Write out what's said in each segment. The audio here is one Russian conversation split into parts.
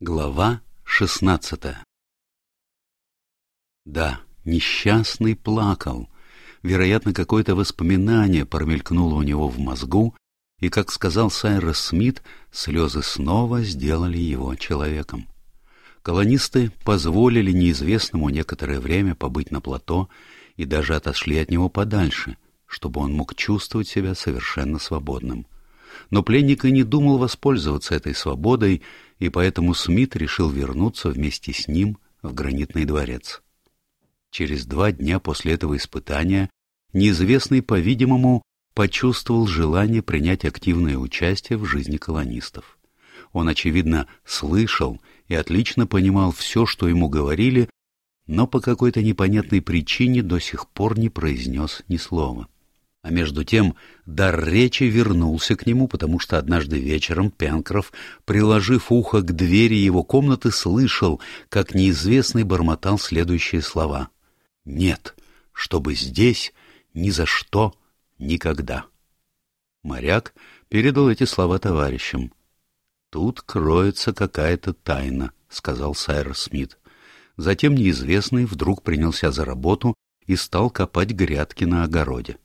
Глава шестнадцатая Да, несчастный плакал. Вероятно, какое-то воспоминание промелькнуло у него в мозгу, и, как сказал Сайрос Смит, слезы снова сделали его человеком. Колонисты позволили неизвестному некоторое время побыть на плато и даже отошли от него подальше, чтобы он мог чувствовать себя совершенно свободным. Но пленник и не думал воспользоваться этой свободой, и поэтому Смит решил вернуться вместе с ним в гранитный дворец. Через два дня после этого испытания неизвестный, по-видимому, почувствовал желание принять активное участие в жизни колонистов. Он, очевидно, слышал и отлично понимал все, что ему говорили, но по какой-то непонятной причине до сих пор не произнес ни слова. А между тем дар речи вернулся к нему, потому что однажды вечером Пенкроф, приложив ухо к двери его комнаты, слышал, как неизвестный бормотал следующие слова. «Нет, чтобы здесь ни за что никогда». Моряк передал эти слова товарищам. «Тут кроется какая-то тайна», — сказал Сайрос Смит. Затем неизвестный вдруг принялся за работу и стал копать грядки на огороде.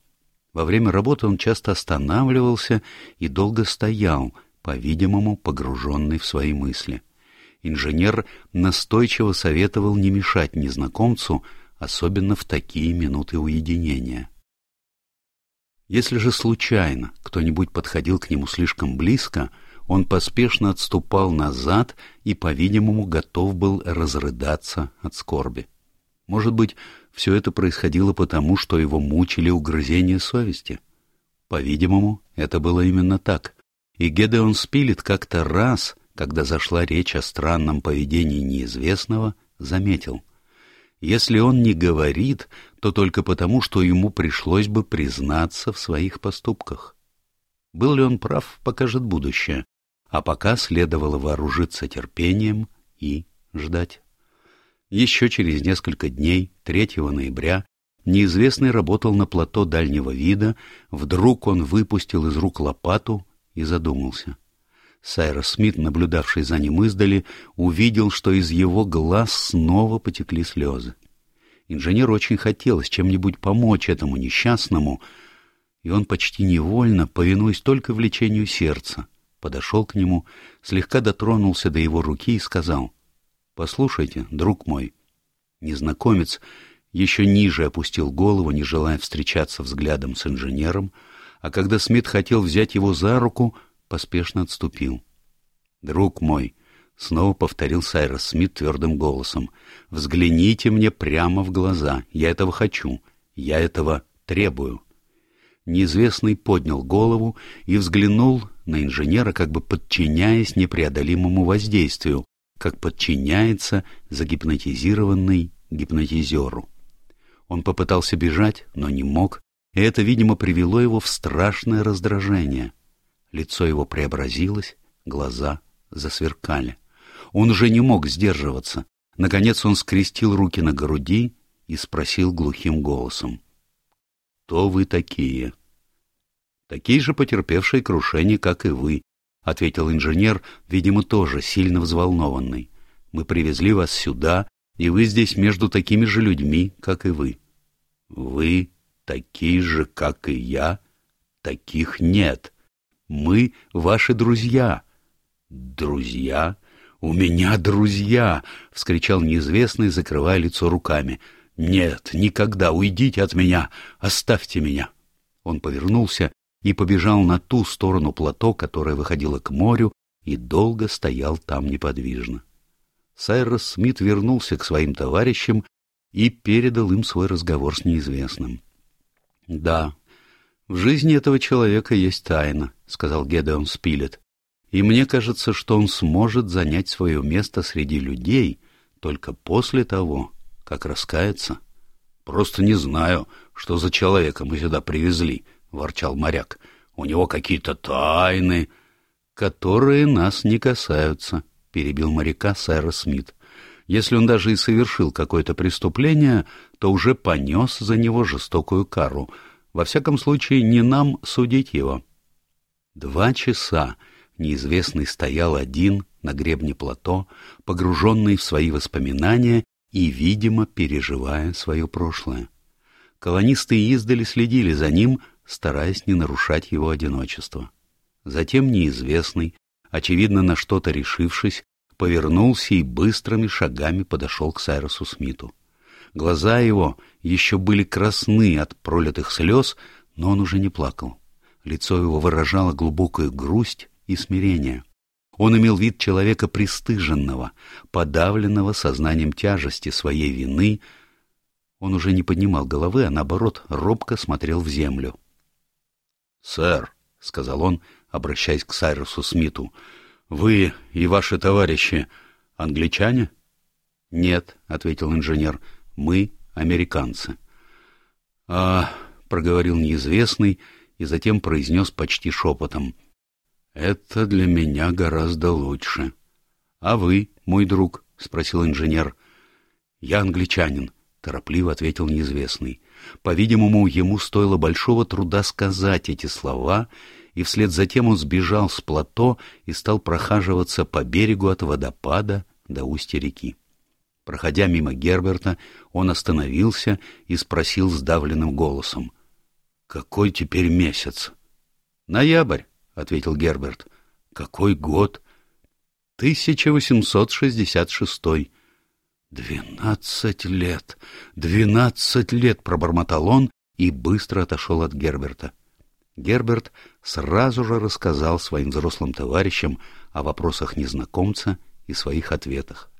Во время работы он часто останавливался и долго стоял, по-видимому, погруженный в свои мысли. Инженер настойчиво советовал не мешать незнакомцу, особенно в такие минуты уединения. Если же случайно кто-нибудь подходил к нему слишком близко, он поспешно отступал назад и, по-видимому, готов был разрыдаться от скорби. Может быть, все это происходило потому, что его мучили угрызения совести. По-видимому, это было именно так. И Гедеон Спилет как-то раз, когда зашла речь о странном поведении неизвестного, заметил. Если он не говорит, то только потому, что ему пришлось бы признаться в своих поступках. Был ли он прав, покажет будущее, а пока следовало вооружиться терпением и ждать. Еще через несколько дней, 3 ноября, неизвестный работал на плато дальнего вида, вдруг он выпустил из рук лопату и задумался. Сайрос Смит, наблюдавший за ним издали, увидел, что из его глаз снова потекли слезы. Инженеру очень хотелось чем-нибудь помочь этому несчастному, и он почти невольно, повинуясь только влечению сердца, подошел к нему, слегка дотронулся до его руки и сказал — Послушайте, друг мой. Незнакомец еще ниже опустил голову, не желая встречаться взглядом с инженером, а когда Смит хотел взять его за руку, поспешно отступил. «Друг мой», — снова повторил Сайрос Смит твердым голосом, — «взгляните мне прямо в глаза. Я этого хочу. Я этого требую». Неизвестный поднял голову и взглянул на инженера, как бы подчиняясь непреодолимому воздействию, как подчиняется загипнотизированный гипнотизеру. Он попытался бежать, но не мог, и это, видимо, привело его в страшное раздражение. Лицо его преобразилось, глаза засверкали. Он уже не мог сдерживаться. Наконец он скрестил руки на груди и спросил глухим голосом. «Кто вы такие?» «Такие же потерпевшие крушение, как и вы, — ответил инженер, видимо, тоже сильно взволнованный. «Мы привезли вас сюда, и вы здесь между такими же людьми, как и вы». «Вы такие же, как и я? Таких нет. Мы ваши друзья». «Друзья? У меня друзья!» — вскричал неизвестный, закрывая лицо руками. «Нет, никогда, уйдите от меня, оставьте меня!» Он повернулся и побежал на ту сторону плато, которая выходила к морю, и долго стоял там неподвижно. Сайрос Смит вернулся к своим товарищам и передал им свой разговор с неизвестным. — Да, в жизни этого человека есть тайна, — сказал Гедеон Спилет, — и мне кажется, что он сможет занять свое место среди людей только после того, как раскается. — Просто не знаю, что за человека мы сюда привезли, ворчал моряк. «У него какие-то тайны, которые нас не касаются», — перебил моряка Сайра Смит. «Если он даже и совершил какое-то преступление, то уже понес за него жестокую кару. Во всяком случае, не нам судить его». Два часа неизвестный стоял один на гребне плато, погруженный в свои воспоминания и, видимо, переживая свое прошлое. Колонисты издали следили за ним, стараясь не нарушать его одиночество. Затем неизвестный, очевидно на что-то решившись, повернулся и быстрыми шагами подошел к Сайросу Смиту. Глаза его еще были красны от пролитых слез, но он уже не плакал. Лицо его выражало глубокую грусть и смирение. Он имел вид человека пристыженного, подавленного сознанием тяжести своей вины. Он уже не поднимал головы, а наоборот робко смотрел в землю. — Сэр, — сказал он, обращаясь к Сайрусу Смиту, — вы и ваши товарищи англичане? — Нет, — ответил инженер, — мы американцы. — А, — проговорил неизвестный и затем произнес почти шепотом, — это для меня гораздо лучше. — А вы, мой друг? — спросил инженер. — Я англичанин, — торопливо ответил неизвестный. По-видимому, ему стоило большого труда сказать эти слова, и вслед за тем он сбежал с плато и стал прохаживаться по берегу от водопада до устья реки. Проходя мимо Герберта, он остановился и спросил сдавленным голосом. — Какой теперь месяц? — Ноябрь, — ответил Герберт. — Какой год? — 1866. «Двенадцать лет! Двенадцать лет!» — пробормотал он и быстро отошел от Герберта. Герберт сразу же рассказал своим взрослым товарищам о вопросах незнакомца и своих ответах.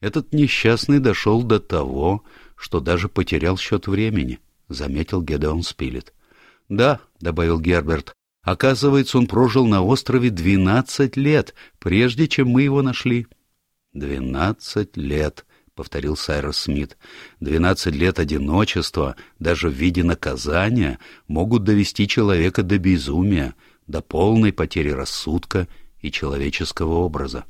Этот несчастный дошел до того, что даже потерял счет времени, — заметил Гедеон Спилет. — Да, — добавил Герберт, — оказывается, он прожил на острове двенадцать лет, прежде чем мы его нашли. — Двенадцать лет, — повторил Сайрос Смит. «Двенадцать лет одиночества, даже в виде наказания, могут довести человека до безумия, до полной потери рассудка и человеческого образа».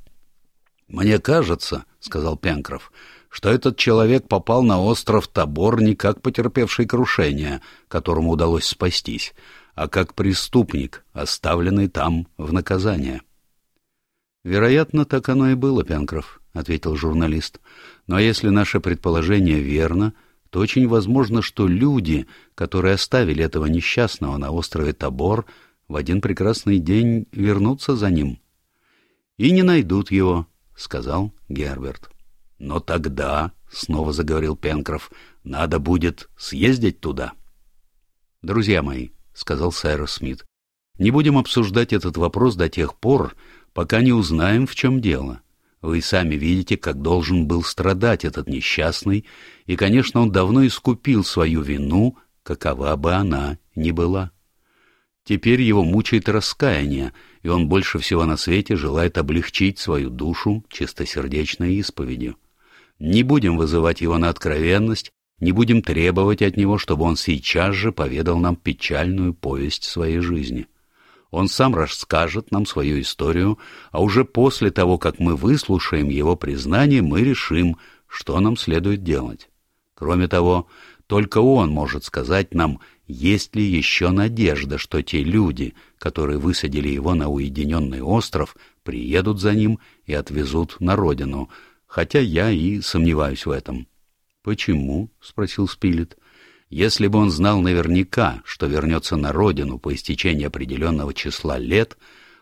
«Мне кажется», — сказал Пенкроф, — «что этот человек попал на остров Тобор не как потерпевший крушение, которому удалось спастись, а как преступник, оставленный там в наказание». «Вероятно, так оно и было, Пенкроф», — ответил журналист. «Но если наше предположение верно, то очень возможно, что люди, которые оставили этого несчастного на острове Тобор, в один прекрасный день вернутся за ним. И не найдут его», — сказал Герберт. «Но тогда», — снова заговорил Пенкроф, — «надо будет съездить туда». «Друзья мои», — сказал Сайрос Смит, — «не будем обсуждать этот вопрос до тех пор, пока не узнаем, в чем дело. Вы сами видите, как должен был страдать этот несчастный, и, конечно, он давно искупил свою вину, какова бы она ни была. Теперь его мучает раскаяние, и он больше всего на свете желает облегчить свою душу чистосердечной исповедью. Не будем вызывать его на откровенность, не будем требовать от него, чтобы он сейчас же поведал нам печальную повесть своей жизни. Он сам расскажет нам свою историю, а уже после того, как мы выслушаем его признание, мы решим, что нам следует делать. Кроме того, только он может сказать нам, есть ли еще надежда, что те люди, которые высадили его на уединенный остров, приедут за ним и отвезут на родину, хотя я и сомневаюсь в этом. — Почему? — спросил Спилет. Если бы он знал наверняка, что вернется на родину по истечении определенного числа лет,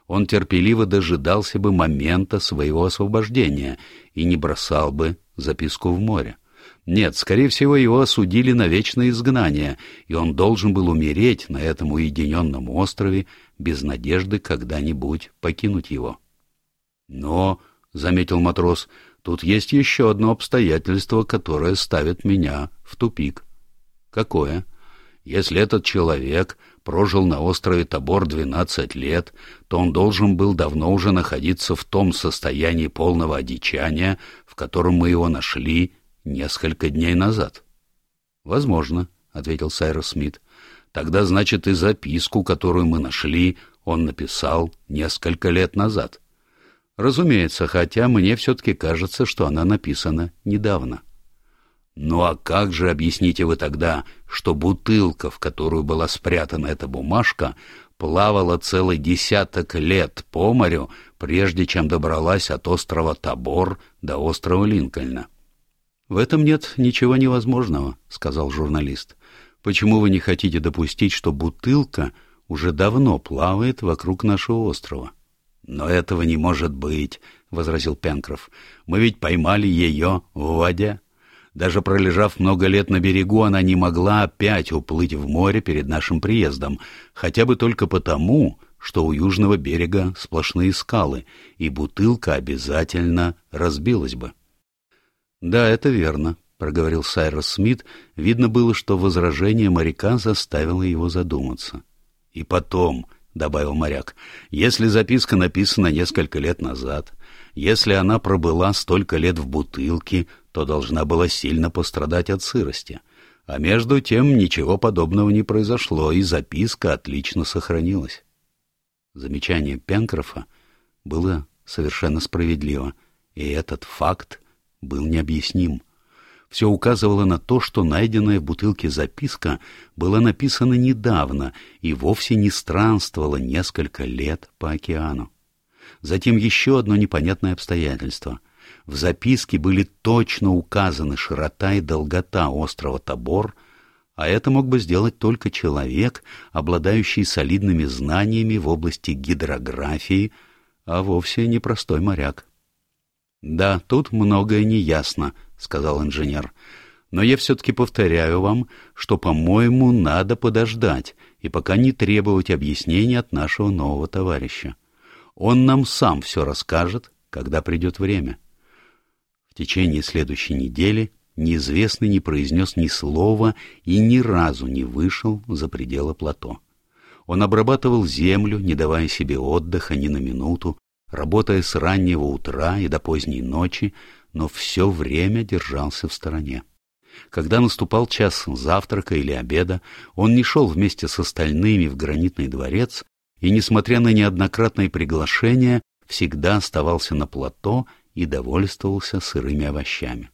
он терпеливо дожидался бы момента своего освобождения и не бросал бы записку в море. Нет, скорее всего, его осудили на вечное изгнание, и он должен был умереть на этом уединенном острове без надежды когда-нибудь покинуть его. Но, — заметил матрос, — тут есть еще одно обстоятельство, которое ставит меня в тупик. Какое? Если этот человек прожил на острове Тобор двенадцать лет, то он должен был давно уже находиться в том состоянии полного одичания, в котором мы его нашли несколько дней назад. — Возможно, — ответил Сайрос Смит. — Тогда, значит, и записку, которую мы нашли, он написал несколько лет назад. Разумеется, хотя мне все-таки кажется, что она написана недавно. Ну а как же объясните вы тогда, что бутылка, в которую была спрятана эта бумажка, плавала целый десяток лет по морю, прежде чем добралась от острова Табор до острова Линкольна. — В этом нет ничего невозможного, — сказал журналист. — Почему вы не хотите допустить, что бутылка уже давно плавает вокруг нашего острова? — Но этого не может быть, — возразил Пенкроф. — Мы ведь поймали ее в воде. Даже пролежав много лет на берегу, она не могла опять уплыть в море перед нашим приездом, хотя бы только потому, что у южного берега сплошные скалы, и бутылка обязательно разбилась бы. — Да, это верно, — проговорил Сайрос Смит. Видно было, что возражение моряка заставило его задуматься. — И потом, — добавил моряк, — если записка написана несколько лет назад, если она пробыла столько лет в бутылке, то должна была сильно пострадать от сырости. А между тем ничего подобного не произошло, и записка отлично сохранилась. Замечание Пенкрофа было совершенно справедливо, и этот факт был необъясним. Все указывало на то, что найденная в бутылке записка была написана недавно и вовсе не странствовала несколько лет по океану. Затем еще одно непонятное обстоятельство. В записке были точно указаны широта и долгота острова Тобор, а это мог бы сделать только человек, обладающий солидными знаниями в области гидрографии, а вовсе не простой моряк. «Да, тут многое неясно», — сказал инженер. «Но я все-таки повторяю вам, что, по-моему, надо подождать и пока не требовать объяснений от нашего нового товарища. Он нам сам все расскажет, когда придет время» течение следующей недели неизвестный не произнес ни слова и ни разу не вышел за пределы плато. Он обрабатывал землю, не давая себе отдыха ни на минуту, работая с раннего утра и до поздней ночи, но все время держался в стороне. Когда наступал час завтрака или обеда, он не шел вместе с остальными в гранитный дворец и, несмотря на неоднократные приглашения, всегда оставался на плато и довольствовался сырыми овощами.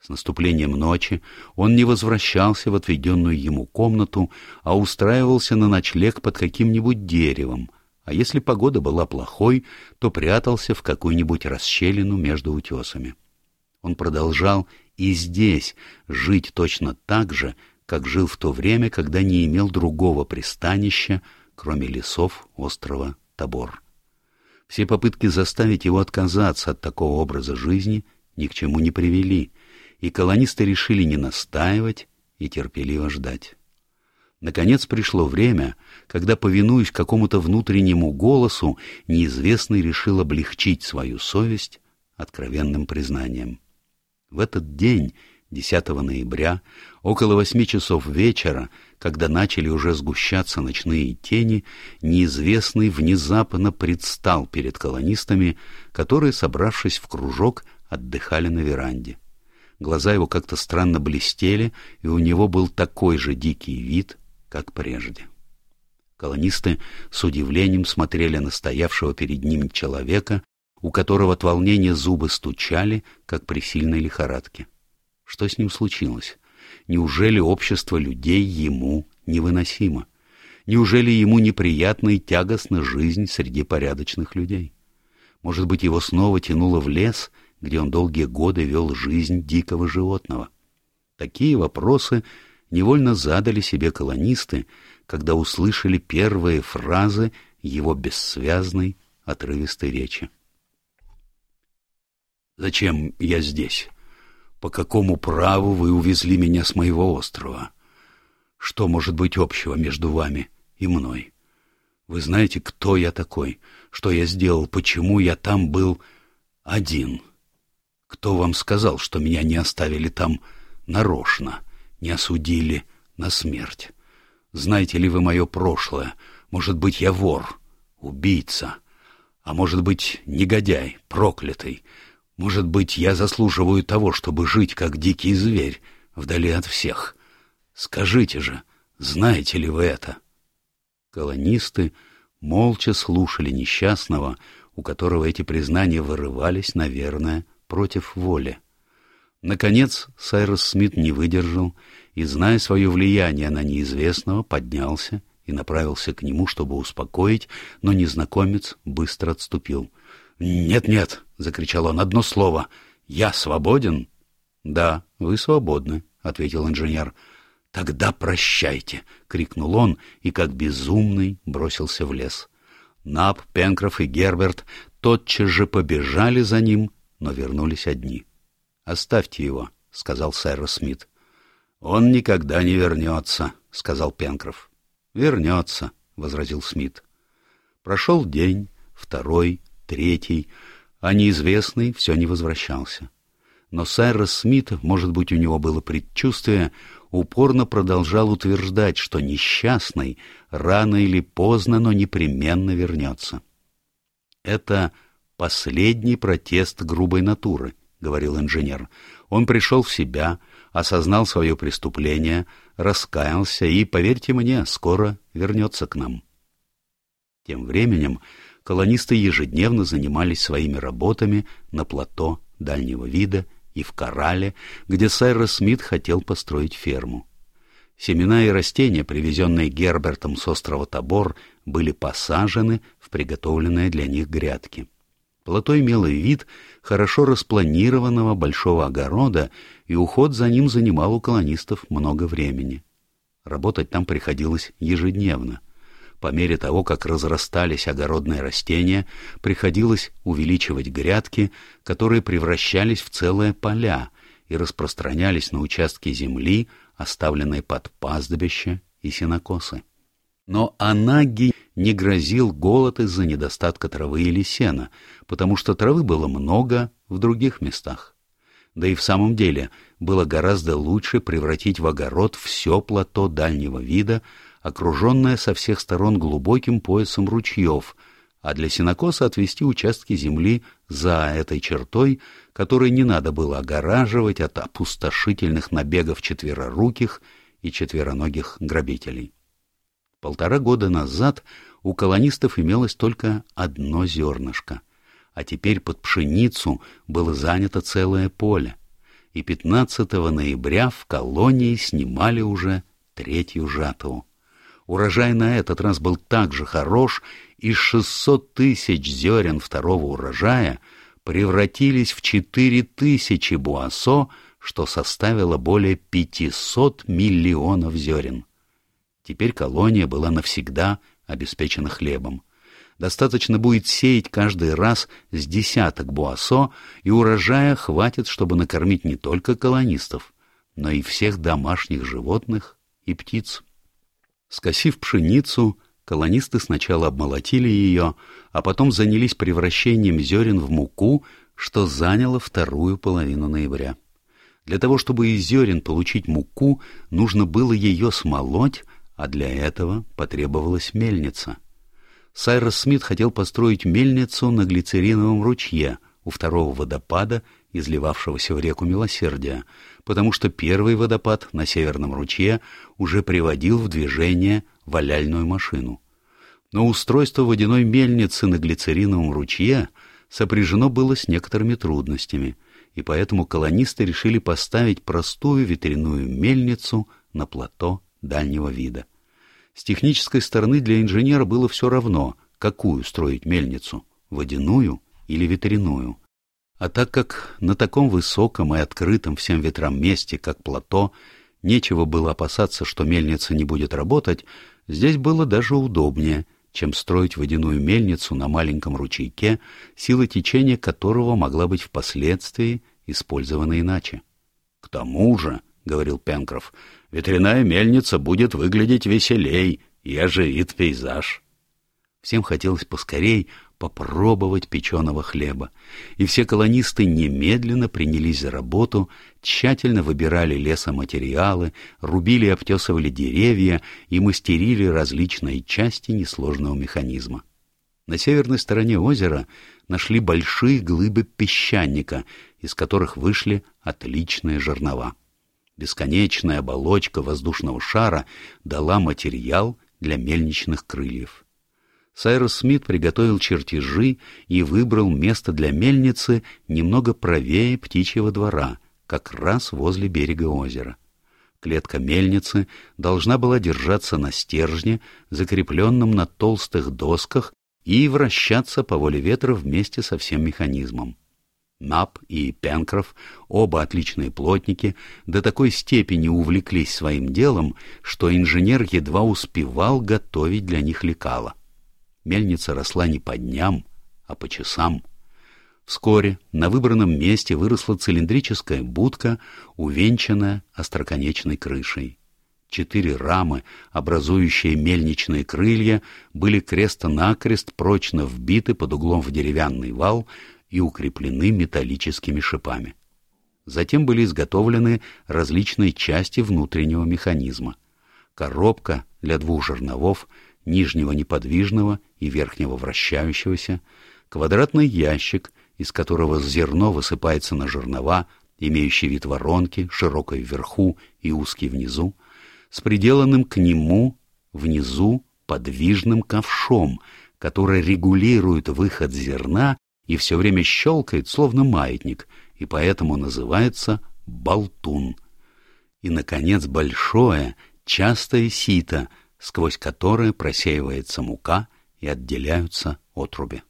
С наступлением ночи он не возвращался в отведенную ему комнату, а устраивался на ночлег под каким-нибудь деревом, а если погода была плохой, то прятался в какую-нибудь расщелину между утесами. Он продолжал и здесь жить точно так же, как жил в то время, когда не имел другого пристанища, кроме лесов острова Табор. Все попытки заставить его отказаться от такого образа жизни ни к чему не привели, и колонисты решили не настаивать и терпеливо ждать. Наконец пришло время, когда, повинуясь какому-то внутреннему голосу, неизвестный решил облегчить свою совесть откровенным признанием. В этот день 10 ноября, около восьми часов вечера, когда начали уже сгущаться ночные тени, неизвестный внезапно предстал перед колонистами, которые, собравшись в кружок, отдыхали на веранде. Глаза его как-то странно блестели, и у него был такой же дикий вид, как прежде. Колонисты с удивлением смотрели на стоявшего перед ним человека, у которого от волнения зубы стучали, как при сильной лихорадке. Что с ним случилось? Неужели общество людей ему невыносимо? Неужели ему неприятна и тягостна жизнь среди порядочных людей? Может быть, его снова тянуло в лес, где он долгие годы вел жизнь дикого животного? Такие вопросы невольно задали себе колонисты, когда услышали первые фразы его бессвязной, отрывистой речи. «Зачем я здесь? По какому праву вы увезли меня с моего острова? Что может быть общего между вами и мной? Вы знаете, кто я такой, что я сделал, почему я там был один? Кто вам сказал, что меня не оставили там нарочно, не осудили на смерть? Знаете ли вы мое прошлое? Может быть, я вор, убийца, а может быть, негодяй, проклятый, может быть, я заслуживаю того, чтобы жить как дикий зверь, вдали от всех. Скажите же, знаете ли вы это? Колонисты молча слушали несчастного, у которого эти признания вырывались, наверное, против воли. Наконец Сайрос Смит не выдержал и, зная свое влияние на неизвестного, поднялся и направился к нему, чтобы успокоить, но незнакомец быстро отступил. «Нет-нет!» — закричал он. «Одно слово! Я свободен?» «Да, вы свободны», — ответил инженер. «Тогда прощайте!» — крикнул он и, как безумный, бросился в лес. Наб, Пенкроф и Герберт тотчас же побежали за ним, но вернулись одни. «Оставьте его», — сказал Сайрос Смит. «Он никогда не вернется», — сказал Пенкроф. «Вернется», — возразил Смит. Прошел день, второй, третий, а неизвестный все не возвращался. Но Сайрос Смит, может быть, у него было предчувствие, упорно продолжал утверждать, что несчастный рано или поздно, но непременно вернется. Это последний протест грубой натуры, — говорил инженер. Он пришел в себя, осознал свое преступление, раскаялся и, поверьте мне, скоро вернется к нам. Тем временем колонисты ежедневно занимались своими работами на плато дальнего вида и в Корале, где Сайрос Смит хотел построить ферму. Семена и растения, привезенные Гербертом с острова Тобор, были посажены в приготовленные для них грядки. Плато имело вид хорошо распланированного большого огорода, и уход за ним занимал у колонистов много времени. Работать там приходилось ежедневно. По мере того, как разрастались огородные растения, приходилось увеличивать грядки, которые превращались в целые поля и распространялись на участки земли, оставленные под пастбище и сенокосы. Но Анаги не грозил голод из-за недостатка травы или сена, потому что травы было много в других местах. Да и в самом деле было гораздо лучше превратить в огород все плато дальнего вида, окруженное со всех сторон глубоким поясом ручьев, а для сенокоса отвести участки земли за этой чертой, которые не надо было огораживать от опустошительных набегов четвероруких и четвероногих грабителей. Полтора года назад у колонистов имелось только одно зернышко, а теперь под пшеницу было занято целое поле, и 15 ноября в колонии снимали уже третью жатву. Урожай на этот раз был так же хорош, и 600 тысяч зерен второго урожая превратились в 4 тысячи буасо, что составило более 500 миллионов зерен. Теперь колония была навсегда обеспечена хлебом. Достаточно будет сеять каждый раз с десяток буасо, и урожая хватит, чтобы накормить не только колонистов, но и всех домашних животных и птиц. Скосив пшеницу, колонисты сначала обмолотили ее, а потом занялись превращением зерен в муку, что заняло вторую половину ноября. Для того, чтобы из зерен получить муку, нужно было ее смолоть, а для этого потребовалась мельница. Сайрос Смит хотел построить мельницу на глицериновом ручье у второго водопада, изливавшегося в реку Милосердия, потому что первый водопад на Северном ручье уже приводил в движение валяльную машину. Но устройство водяной мельницы на глицериновом ручье сопряжено было с некоторыми трудностями, и поэтому колонисты решили поставить простую ветряную мельницу на плато дальнего вида. С технической стороны для инженера было все равно, какую строить мельницу — водяную или ветряную. А так как на таком высоком и открытом всем ветрам месте, как плато, нечего было опасаться, что мельница не будет работать, здесь было даже удобнее, чем строить водяную мельницу на маленьком ручейке, сила течения которого могла быть впоследствии использована иначе. — К тому же, — говорил Пенкроф, Ветряная мельница будет выглядеть веселей и оживит пейзаж. Всем хотелось поскорей попробовать печеного хлеба, и все колонисты немедленно принялись за работу, тщательно выбирали лесоматериалы, рубили и обтесывали деревья и мастерили различные части несложного механизма. На северной стороне озера нашли большие глыбы песчаника, из которых вышли отличные жернова. Бесконечная оболочка воздушного шара дала материал для мельничных крыльев. Сайрос Смит приготовил чертежи и выбрал место для мельницы немного правее птичьего двора, как раз возле берега озера. Клетка мельницы должна была держаться на стержне, закрепленном на толстых досках, и вращаться по воле ветра вместе со всем механизмом. Нап и Пенкроф, оба отличные плотники, до такой степени увлеклись своим делом, что инженер едва успевал готовить для них лекала. Мельница росла не по дням, а по часам. Вскоре на выбранном месте выросла цилиндрическая будка, увенчанная остроконечной крышей. Четыре рамы, образующие мельничные крылья, были крестово-накрест прочно вбиты под углом в деревянный вал, и укреплены металлическими шипами. Затем были изготовлены различные части внутреннего механизма. Коробка для двух жерновов, нижнего неподвижного и верхнего вращающегося, квадратный ящик, из которого зерно высыпается на жернова, имеющий вид воронки, широкой вверху и узкий внизу, с приделанным к нему внизу подвижным ковшом, который регулирует выход зерна и все время щелкает, словно маятник, и поэтому называется болтун. И, наконец, большое, частое сито, сквозь которое просеивается мука и отделяются отруби.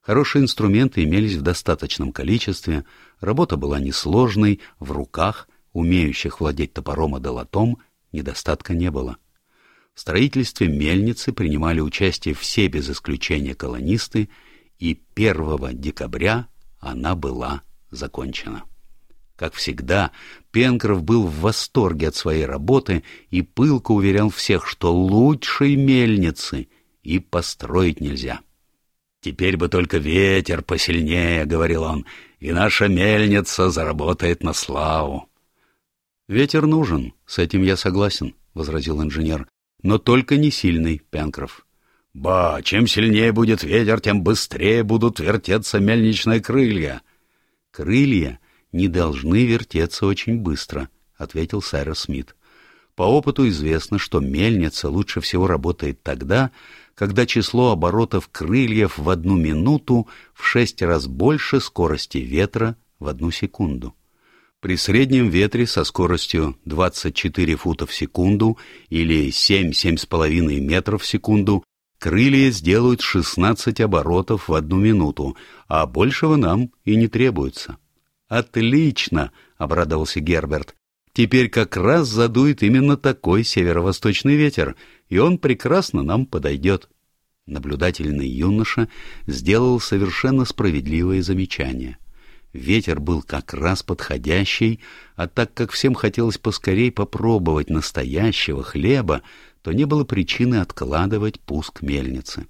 Хорошие инструменты имелись в достаточном количестве, работа была несложной, в руках, умеющих владеть топором и долотом, недостатка не было. В строительстве мельницы принимали участие все без исключения колонисты, и 1 декабря она была закончена. Как всегда, Пенкроф был в восторге от своей работы и пылко уверял всех, что лучшей мельницы и построить нельзя. «Теперь бы только ветер посильнее», — говорил он, — «и наша мельница заработает на славу». «Ветер нужен, с этим я согласен», — возразил инженер, — «но только не сильный, Пенкроф. Ба, чем сильнее будет ветер, тем быстрее будут вертеться мельничные крылья. Крылья не должны вертеться очень быстро, ответил Сайрос Смит. По опыту известно, что мельница лучше всего работает тогда, когда число оборотов крыльев в одну минуту в шесть раз больше скорости ветра в одну секунду. При среднем ветре со скоростью 24 фута в секунду или 7-7,5 метров в секунду Крылья сделают шестнадцать оборотов в одну минуту, а большего нам и не требуется. «Отлично!» — обрадовался Герберт. «Теперь как раз задует именно такой северо-восточный ветер, и он прекрасно нам подойдет». Наблюдательный юноша сделал совершенно справедливое замечание. Ветер был как раз подходящий, а так как всем хотелось поскорей попробовать настоящего хлеба, то не было причины откладывать пуск мельницы.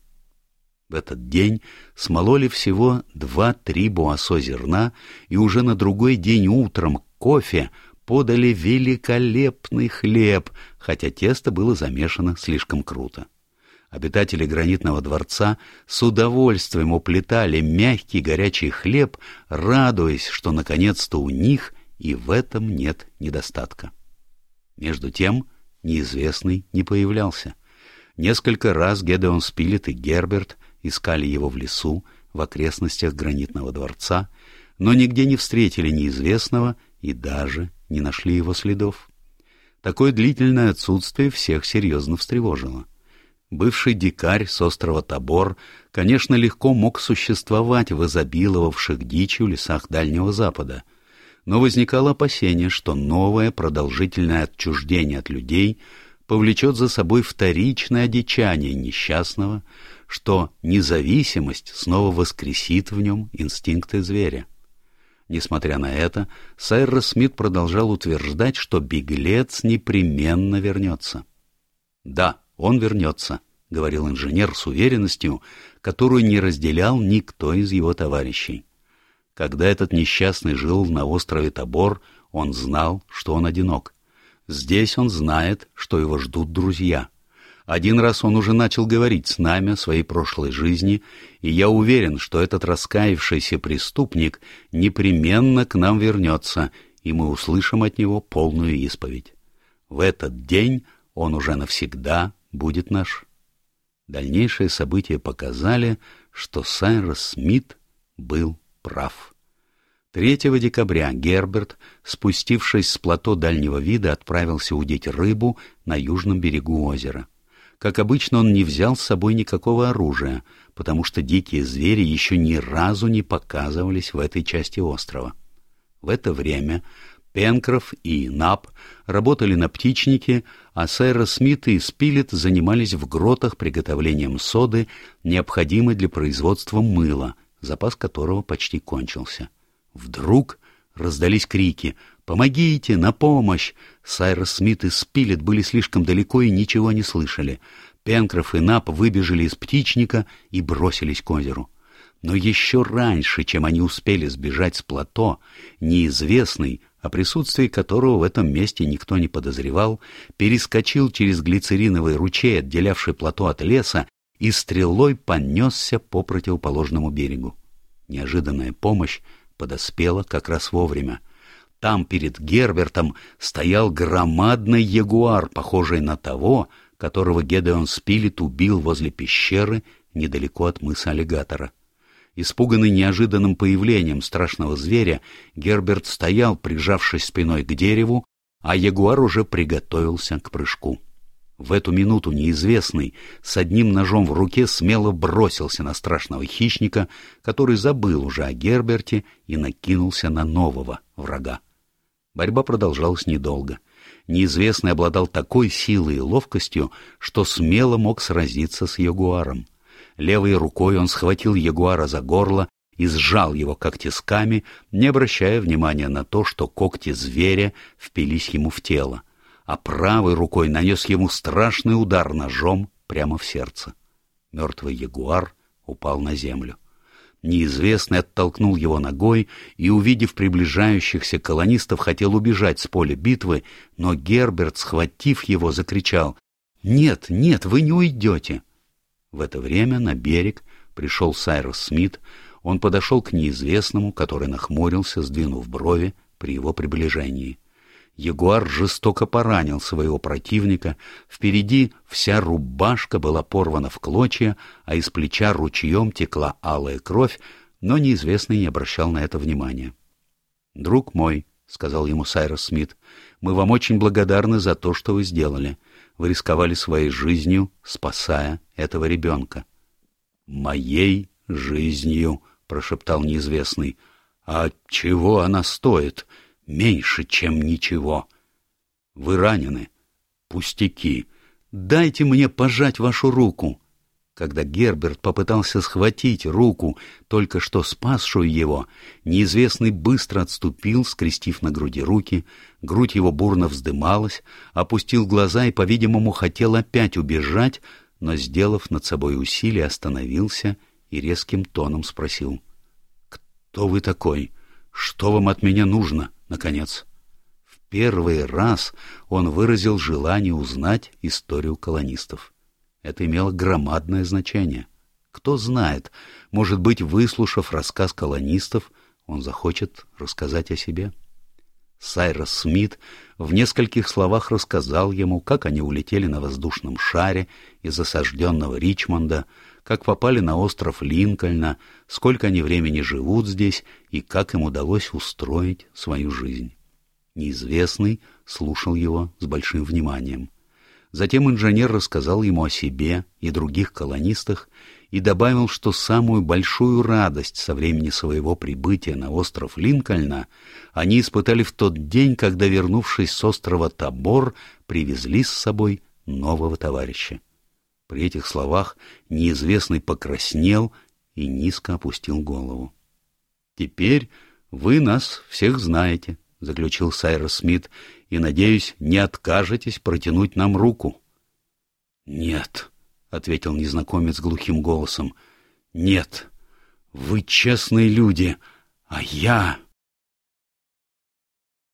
В этот день смололи всего два-три буасо зерна, и уже на другой день утром кофе подали великолепный хлеб, хотя тесто было замешано слишком круто. Обитатели гранитного дворца с удовольствием уплетали мягкий горячий хлеб, радуясь, что наконец-то у них и в этом нет недостатка. Между тем неизвестный не появлялся. Несколько раз Гедеон Спилет и Герберт искали его в лесу, в окрестностях гранитного дворца, но нигде не встретили неизвестного и даже не нашли его следов. Такое длительное отсутствие всех серьезно встревожило. Бывший дикарь с острова Табор, конечно, легко мог существовать в изобиловавших дичью лесах Дальнего Запада — но возникало опасение, что новое продолжительное отчуждение от людей повлечет за собой вторичное одичание несчастного, что независимость снова воскресит в нем инстинкты зверя. Несмотря на это, Сайрос Смит продолжал утверждать, что беглец непременно вернется. «Да, он вернется», — говорил инженер с уверенностью, которую не разделял никто из его товарищей. Когда этот несчастный жил на острове Тобор, он знал, что он одинок. Здесь он знает, что его ждут друзья. Один раз он уже начал говорить с нами о своей прошлой жизни, и я уверен, что этот раскаявшийся преступник непременно к нам вернется, и мы услышим от него полную исповедь. В этот день он уже навсегда будет наш. Дальнейшие события показали, что Сайрос Смит был прав. 3 декабря Герберт, спустившись с плато дальнего вида, отправился удить рыбу на южном берегу озера. Как обычно, он не взял с собой никакого оружия, потому что дикие звери еще ни разу не показывались в этой части острова. В это время Пенкроф и Нап работали на птичнике, а Сайра Смит и Спилет занимались в гротах приготовлением соды, необходимой для производства мыла, запас которого почти кончился. Вдруг раздались крики «Помогите! На помощь!» Сайрос Смит и Спилет были слишком далеко и ничего не слышали. Пенкроф и Нап выбежали из птичника и бросились к озеру. Но еще раньше, чем они успели сбежать с плато, неизвестный, о присутствии которого в этом месте никто не подозревал, перескочил через глицериновый ручей, отделявший плато от леса, и стрелой понесся по противоположному берегу. Неожиданная помощь подоспела как раз вовремя. Там перед Гербертом стоял громадный ягуар, похожий на того, которого Гедеон Спилет убил возле пещеры недалеко от мыса аллигатора. Испуганный неожиданным появлением страшного зверя, Герберт стоял, прижавшись спиной к дереву, а ягуар уже приготовился к прыжку. В эту минуту неизвестный с одним ножом в руке смело бросился на страшного хищника, который забыл уже о Герберте и накинулся на нового врага. Борьба продолжалась недолго. Неизвестный обладал такой силой и ловкостью, что смело мог сразиться с ягуаром. Левой рукой он схватил ягуара за горло и сжал его когтисками, не обращая внимания на то, что когти зверя впились ему в тело а правой рукой нанес ему страшный удар ножом прямо в сердце. Мертвый ягуар упал на землю. Неизвестный оттолкнул его ногой и, увидев приближающихся колонистов, хотел убежать с поля битвы, но Герберт, схватив его, закричал «Нет, нет, вы не уйдете!» В это время на берег пришел Сайрос Смит. Он подошел к неизвестному, который нахмурился, сдвинув брови при его приближении. Ягуар жестоко поранил своего противника, впереди вся рубашка была порвана в клочья, а из плеча ручьем текла алая кровь, но неизвестный не обращал на это внимания. «Друг мой», — сказал ему Сайрос Смит, — «мы вам очень благодарны за то, что вы сделали. Вы рисковали своей жизнью, спасая этого ребенка». «Моей жизнью», — прошептал неизвестный. «А чего она стоит?» Меньше, чем ничего. Вы ранены. Пустяки. Дайте мне пожать вашу руку. Когда Герберт попытался схватить руку, только что спасшую его, неизвестный быстро отступил, скрестив на груди руки, грудь его бурно вздымалась, опустил глаза и, по-видимому, хотел опять убежать, но, сделав над собой усилие, остановился и резким тоном спросил. — Кто вы такой? Что вам от меня нужно? Наконец, в первый раз он выразил желание узнать историю колонистов. Это имело громадное значение. Кто знает, может быть, выслушав рассказ колонистов, он захочет рассказать о себе. Сайрос Смит в нескольких словах рассказал ему, как они улетели на воздушном шаре из осажденного Ричмонда, как попали на остров Линкольна, сколько они времени живут здесь и как им удалось устроить свою жизнь. Неизвестный слушал его с большим вниманием. Затем инженер рассказал ему о себе и других колонистах и добавил, что самую большую радость со времени своего прибытия на остров Линкольна они испытали в тот день, когда, вернувшись с острова Табор, привезли с собой нового товарища. При этих словах неизвестный покраснел и низко опустил голову. «Теперь вы нас всех знаете», — заключил Сайрос Смит, «и, надеюсь, не откажетесь протянуть нам руку». «Нет», — ответил незнакомец глухим голосом, — «нет, вы честные люди, а я